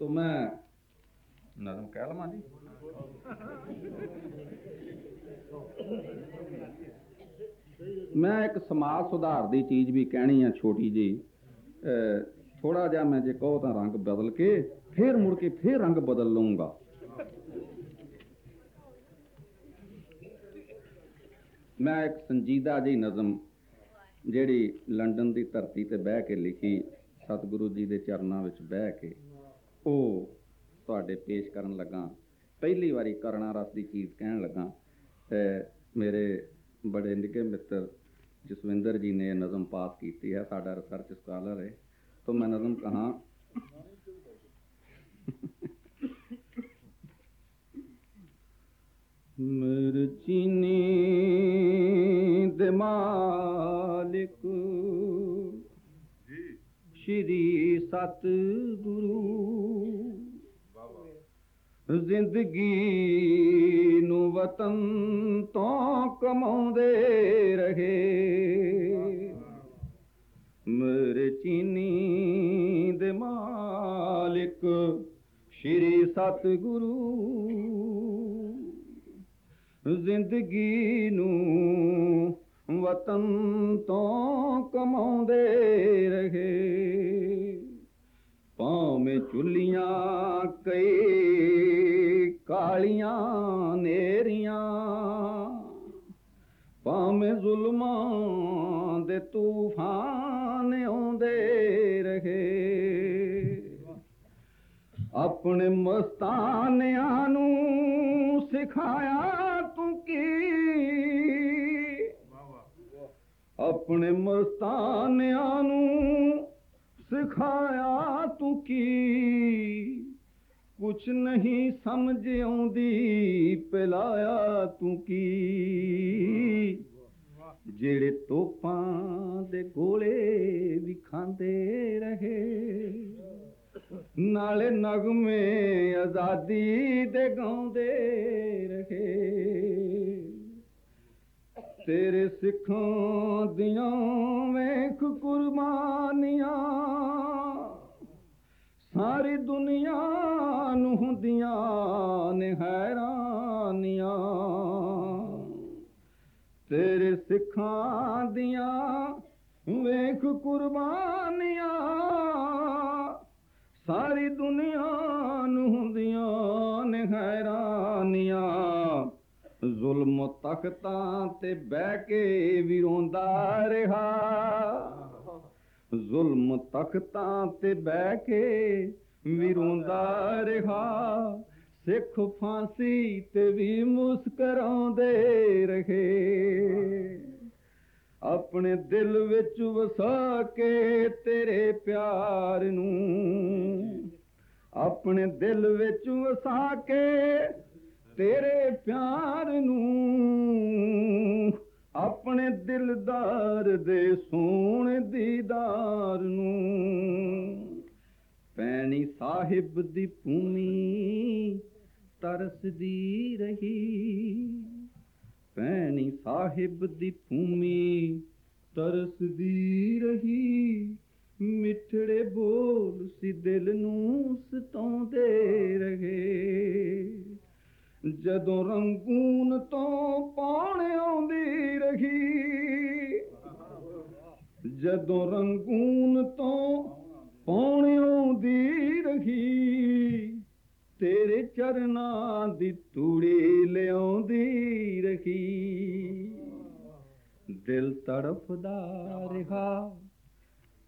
ਤੋ ਮੈਂ ਨਜ਼ਮ ਕਹਿ ਲਵਾਂ ਜੀ ਮੈਂ ਇੱਕ ਸਮਾਜ ਸੁਧਾਰ ਦੀ ਚੀਜ਼ ਵੀ ਕਹਿਣੀ ਆ ਛੋਟੀ ਜੀ ਥੋੜਾ ਜਿਹਾ ਮੈਂ ਜੇ ਕਹੋ ਤਾਂ ਰੰਗ ਬਦਲ ਕੇ ਫੇਰ ਮੁੜ ਕੇ ਫੇਰ ਰੰਗ ਬਦਲ ਲਵਾਂਗਾ ਮੈਂ ਇੱਕ ਸੰਜੀਦਾ ਜਿਹੀ ਨਜ਼ਮ ਜਿਹੜੀ ਲੰਡਨ ਦੀ ਧਰਤੀ ਤੇ ਬਹਿ ਕੇ ਲਿਖੀ ਸਤਿਗੁਰੂ ਜੀ ਦੇ ਚਰਨਾਂ ਵਿੱਚ ਬਹਿ ਕੇ ਉਹ ਤੁਹਾਡੇ ਪੇਸ਼ ਕਰਨ ਲੱਗਾ। ਪਹਿਲੀ ਵਾਰੀ ਕਰਣਾ ਰਸ ਦੀ ਚੀਜ਼ ਕਹਿਣ ਲੱਗਾ। ਮੇਰੇ ਬੜੇ ਨਿੱਘੇ ਮਿੱਤਰ ਜਸਵਿੰਦਰ ਜੀ ਨੇ ਨਜ਼ਮ ਪਾਸ ਕੀਤੀ ਹੈ। ਸਾਡਾ ਰਿਸਰਚ ਸਕਾਲਰ ਹੈ। ਤਾਂ ਮੈਂ ਨਜ਼ਮ ਕਹਾ ਮਰਚੀਨੀ ਦੇ ਮਾਲਿਕ ਸ਼੍ਰੀ ਸਤਿਗੁਰੂ ਜ਼ਿੰਦਗੀ ਨੂੰ ਵਤਨ ਤੋਂ ਕਮਾਉਂਦੇ ਰਹੇ। ਮੇਰੇ ਚੀਨੀ ਦੇ ਮਾਲਿਕ ਸ਼੍ਰੀ ਸਤਿਗੁਰੂ, ਜ਼ਿੰਦਗੀ ਨੂੰ ਵਤਨ ਤੋਂ ਕਮਾਉਂਦੇ ਰਹੇ। ਭਾਵੇਂ ਚੁੱਲੀਆਂ ਕਈ ਕਾਲੀਆਂ ਨੇਰੀਆਂ ਭਾਵੇਂ ਜ਼ੁਲਮਾਂ ਦੇ ਤੂਫਾਨ ਆਉਂਦੇ ਰਹੇ। ਆਪਣੇ ਮਸਤਾਨਿਆਂ ਨੂੰ ਸਿਖਾਇਆ ਤੂੰ ਕੀ? ਆਪਣੇ ਮਸਤਾਨਿਆਂ ਨੂੰ ਸਿਖਾਇਆ ਤੂੰ ਕੀ? ਕੁਛ ਨਹੀਂ ਸਮਝ ਆਉਂਦੀ, ਪਿਲਾਇਆ ਤੂੰ ਕੀ? ਜਿਹੜੇ ਤੋਪਾਂ ਦੇ ਗੋਲੇ ਵੀ ਖਾਂਦੇ ਰਹੇ, ਨਾਲੇ ਨਗਮੇ ਆਜ਼ਾਦੀ ਦੇ ਗਾਉਂਦੇ ਤੇਰੇ ਸਿੱਖਾਂ ਦੀਆਂ ਵੇਖ ਕੁਰਬਾਨੀਆਂ ਸਾਰੀ ਦੁਨੀਆ ਨੂੰ ਹੁੰਦੀਆਂ ਨੇ ਹੈਰਾਨੀਆਂ। ਤੇਰੇ ਸਿੱਖਾਂ ਦੀਆਂ ਵੇਖ ਕੁਰਬਾਨੀਆਂ ਸਾਰੀ ਦੁਨੀਆ ਤਖਤਾਂ ਤੇ ਬਹਿ ਕੇ ਵੀ ਰੋਂਦਾ ਰਿਹਾ। ਜ਼ੁਲਮ ਤਖਤਾਂ ਤੇ ਬਹਿ ਕੇ ਵੀ ਰੋਂਦਾ ਰਿਹਾ। ਸਿੱਖ ਫਾਂਸੀ ਤੇ ਵੀ ਮੁਸਕਰਾਉਂਦੇ ਰਹੇ। ਆਪਣੇ ਦਿਲ ਵਿੱਚ ਵਸਾ ਕੇ ਤੇਰੇ ਪਿਆਰ ਨੂੰ। ਆਪਣੇ ਦਿਲ ਵਿੱਚ ਵਸਾ ਕੇ ਤੇਰੇ ਪਿਆਰ ਨੂੰ। ਆਪਣੇ ਦਿਲਦਾਰ ਦੇ ਸੋਹਣੇ ਦੀਦਾਰ ਨੂੰ। ਪੈਣੀ ਸਾਹਿਬ ਦੀ ਭੂਮੀ ਤਰਸਦੀ ਰਹੀ। ਪੈਣੀ ਸਾਹਿਬ ਦੀ ਭੂਮੀ ਤਰਸਦੀ ਰਹੀ। ਮਿੱਠੜੇ ਬੋਲ ਸੀ ਦਿਲ ਨੂੰ ਸਤਾਉਂਦੇ ਰਹੇ। ਜਦੋਂ ਰੰਗੂਨ ਤੋਂ ਪਾਣ ਆਉਂਦੀ ਰਹੀ ਜਦੋਂ ਰੰਗੂਨ ਤੋਂ ਪਾਣ ਆਉਂਦੀ ਰਹੀ ਤੇਰੇ ਚਰਨਾਂ ਦੀ ਤੂੜੀ ਲਿਆਉਂਦੀ ਰਹੀ। ਦਿਲ ਤੜਫਦਾ ਰਿਹਾ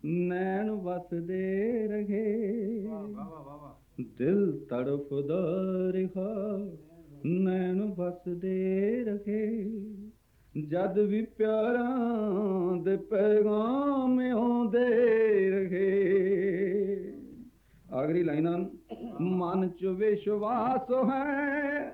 ਨੈਣ ਵਸਦੇ ਰਹੇ। ਦਿਲ ਤੜਫਦਾ ਰਿਹਾ ਨੈਣ ਵਸਦੇ ਰਹੇ। ਜਦ ਵੀ ਪਿਆਰਾਂ ਦੇ ਪੈਗਾਮ ਆਉਂਦੇ ਰਹੇ। ਆਖਰੀ ਲਾਈਨਾਂ ਮਨ ਚ ਵਿਸ਼ਵਾਸ ਹੈ।